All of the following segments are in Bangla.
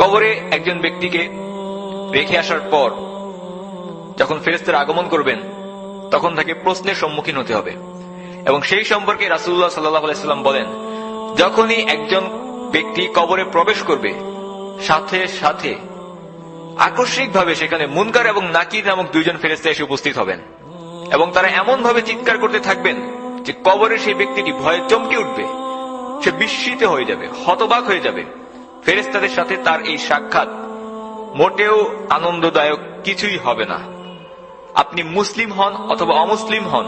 কবরে একজন ব্যক্তিকে রেখে আসার পর যখন ফেরেস্তার আগমন করবেন, তখন তাকে প্রশ্নের সম্মুখীন হতে হবে। এবং সেই সম্পর্কে রাসুল্লাহ সাল্লাম বলেন, যখনই একজন ব্যক্তি কবরে প্রবেশ করবে, সাথে সাথে আকস্মিকভাবে সেখানে মুনকার এবং নাকির নামক দুইজন ফেরেস্তা এসে উপস্থিত হবেন। এবং তারা এমন ভাবে চিৎকার করতে থাকবেন যে কবরে সেই ব্যক্তিটি ভয়ে চমকে উঠবে, সে বিস্মিত হয়ে যাবে, হতবাক হয়ে যাবে। ফেরেস্তাদের সাথে তার এই সাক্ষাৎ মোটেও আনন্দদায়ক কিছুই হবে না। আপনি মুসলিম হন অথবা অমুসলিম হন,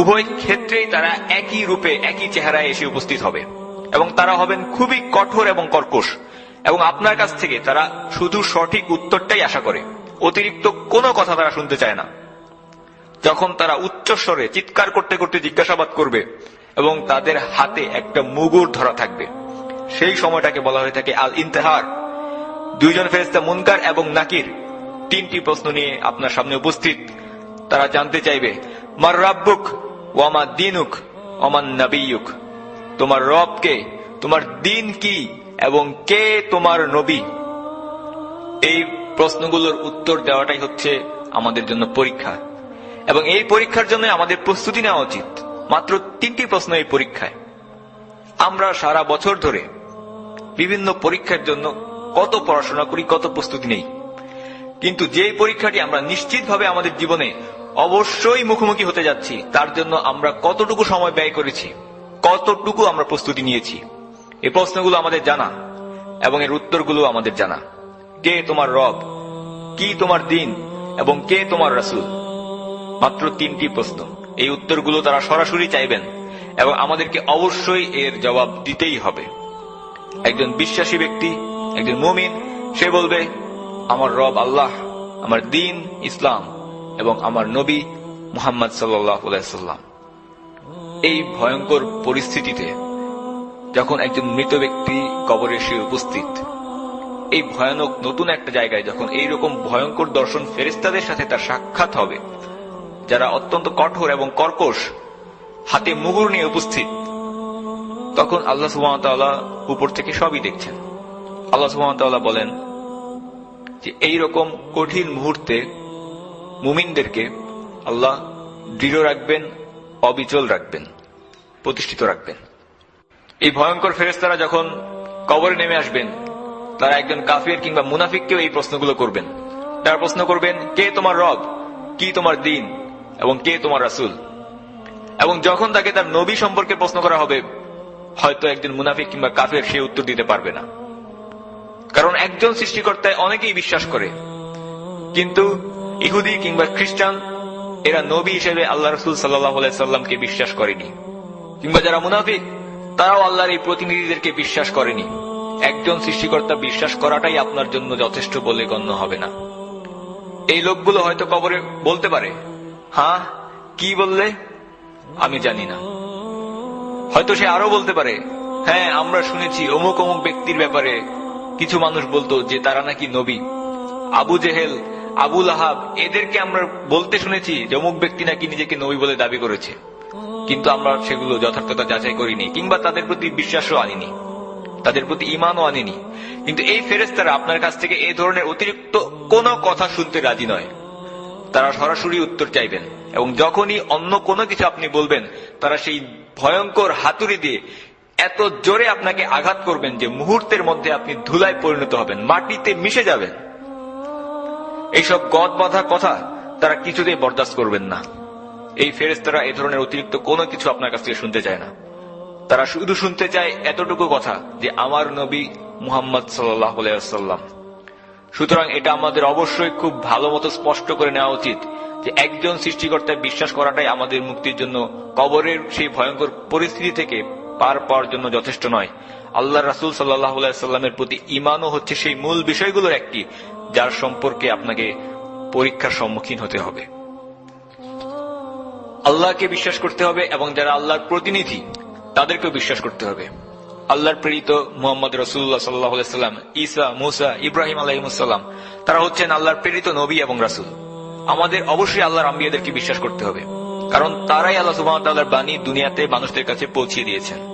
উভয় ক্ষেত্রেই তারা একই রূপে, একই চেহারায় এসে উপস্থিত হবে এবং তারা হবেন খুবই কঠোর এবং কর্কশ এবং আপনার কাছ থেকে তারা শুধু সঠিক উত্তরটাই আশা করে, অতিরিক্ত কোনো কথা তারা শুনতে চায় না। যখন তারা উচ্চস্বরে চিৎকার করতে করতে জিজ্ঞাসাবাদ করবে এবং তাদের হাতে একটা মুগুর ধরা থাকবে। সেই সময়টাকে বলা হয়ে থাকে আল ইন্তেহার দুইজন ফেরেস্তা মুনকার এবং নাকির তিনটি প্রশ্ন নিয়ে আপনার সামনে উপস্থিত। তারা জানতে চাইবে, মার রাব্বুক ওয়ামা দিনুক অমান নবীয়ুক? তোমার রব কে তোমার দিন কি এবং কে তোমার নবী? এই প্রশ্নগুলোর উত্তর দেওয়াটাই হচ্ছে আমাদের জন্য পরীক্ষা। এবং এই পরীক্ষার জন্য আমাদের প্রস্তুতি নেওয়া উচিত। মাত্র তিনটি প্রশ্ন এই পরীক্ষায়। আমরা সারা বছর ধরে বিভিন্ন পরীক্ষার জন্য কত পড়াশোনা করি, কত প্রস্তুতি নেই। কিন্তু যে পরীক্ষাটি আমরা নিশ্চিতভাবে আমাদের জীবনে অবশ্যই মুখোমুখি হতে যাচ্ছি, তার জন্য আমরা কতটুকু সময় ব্যয় করেছি, কতটুকু আমরা প্রস্তুতি নিয়েছি, এ প্রশ্নগুলো আমাদের জানা এবং এর উত্তরগুলো আমাদের জানা। কে তোমার রব, কি তোমার দিন এবং কে তোমার রাসুল? মাত্র তিনটি প্রশ্ন। এই উত্তরগুলো তারা সরাসরি চাইবেন এবং আমাদেরকে অবশ্যই এর জবাব দিতেই হবে। একজন বিশ্বাসী ব্যক্তি, একজন মুমিন, সে বলবে, আমার রব আল্লাহ, আমার দিন ইসলাম এবং আমার নবী মুহাম্মদ সাল্লাম। এই ভয়ঙ্কর পরিস্থিতিতে যখন একজন মৃত ব্যক্তি কবরে সে উপস্থিত, এই ভয়ানক নতুন একটা জায়গায় যখন এই রকম ভয়ঙ্কর দর্শন ফেরিস্তাদের সাথে তার সাক্ষাৎ হবে, যারা অত্যন্ত কঠোর এবং কর্কশ, হাতে মুগুর নিয়ে উপস্থিত তখন আল্লাহ সুহামতাল্লাহ উপর থেকে সবই দেখছেন। আল্লাহ সুহামতাল্লাহ বলেন যে এই রকম কঠিন মুহূর্তে মুমিনদেরকে আল্লাহ দৃঢ় রাখবেন, অবিচল রাখবেন, প্রতিষ্ঠিত রাখবেন। এই ভয়ঙ্কর ফেরেস্তারা যখন কবরে নেমে আসবেন, তারা একজন কাফির কিংবা মুনাফিককেও এই প্রশ্নগুলো করবেন। তারা প্রশ্ন করবেন, কে তোমার রব? কি তোমার দিন? এবং কে তোমার রাসুল? এবং যখন তাকে তার নবী সম্পর্কে প্রশ্ন করা হবে হয়তো একজন মুনাফিক কিংবা কাফের সে উত্তর দিতে পারবে না। কারণ একজন সৃষ্টিকর্তায় অনেকেই বিশ্বাস করে। কিন্তু ইহুদি কিংবা খ্রিস্টান, এরা নবী হিসেবে আল্লাহ রসুল সাল্লাহ সাল্লামকে বিশ্বাস করেনি। কিংবা যারা মুনাফিক, তারাও আল্লাহর এই প্রতিনিধিদেরকে বিশ্বাস করেনি। একজন সৃষ্টিকর্তা বিশ্বাস করাটাই আপনার জন্য যথেষ্ট বলে গণ্য হবে না। এই লোকগুলো হয়তো কবরে বলতে পারে হ্যাঁ কি বললে? আমি জানি না। হয়তো সে আরও বলতে পারে হ্যাঁ আমরা শুনেছি অমুক অমুক ব্যক্তির ব্যাপারে কিছু মানুষ বলতো যে তারা নাকি নবী। আবু জেহেল আবুল আহাব এদেরকে আমরা বলতে শুনেছি যে অমুক ব্যক্তি নাকি নিজেকে নবী বলে দাবি করেছে। কিন্তু আমরা সেগুলো যথার্থতা যাচাই করিনি, কিংবা তাদের প্রতি বিশ্বাসও আনিনি, তাদের প্রতি ইমানও আনিনি। কিন্তু এই ফেরেস্তারা আপনার কাছ থেকে এই ধরনের অতিরিক্ত কোনো কথা শুনতে রাজি নয়। তারা সরাসরি উত্তর চাইবেন। এবং যখনই অন্য কোনো কিছু আপনি বলবেন, তারা সেই ভয়ঙ্কর হাতুড়ি দিয়ে এত জোরে আপনাকে আঘাত করবেন যে মুহূর্তের মধ্যে আপনি ধুলায় পরিণত হবেন, মাটিতে মিশে যাবেন। এইসব গদ বাঁধা কথা তারা কিছুতেই বরদাস্ত করবেন না। এই ফেরেস্তারা এ ধরনের অতিরিক্ত কোনো কিছু আপনার কাছ থেকে শুনতে চায় না। তারা শুধু শুনতে চায় এতটুকু কথা যে আমার নবী মুহাম্মদ সাল্লাহ সাল্লাম সুতরাং এটা আমাদের অবশ্যই খুব ভালো মতো স্পষ্ট করে নেওয়া উচিত যে একজন সৃষ্টিকর্তায় বিশ্বাস করাটাই আমাদের মুক্তির জন্য কবরের সেই ভয়ঙ্কর পরিস্থিতি থেকে পার পাওয়ার জন্য যথেষ্ট নয়। আল্লাহ রাসুল সাল্লাহ সাল্লামের প্রতি ইমানও হচ্ছে সেই মূল বিষয়গুলোর একটি, যার সম্পর্কে আপনাকে পরীক্ষার সম্মুখীন হতে হবে। আল্লাহকে বিশ্বাস করতে হবে এবং যারা আল্লাহর প্রতিনিধি, তাদেরকেও বিশ্বাস করতে হবে। আল্লাহর প্রেরিত মোহাম্মদ রসুল্লাহ সাল্লাহ সাল্লাম ইসা মুসা, ইব্রাহিম আলহিমসাল্লাম তারা হচ্ছেন আল্লাহর প্রেরিত নবী এবং রাসুল। আমাদের অবশ্যই আল্লাহর আম্বিয়াদেরকে বিশ্বাস করতে হবে, কারণ তারাই আল্লাহ সুবাহ বাণী দুনিয়াতে মানুষদের কাছে পৌঁছিয়ে দিয়েছেন।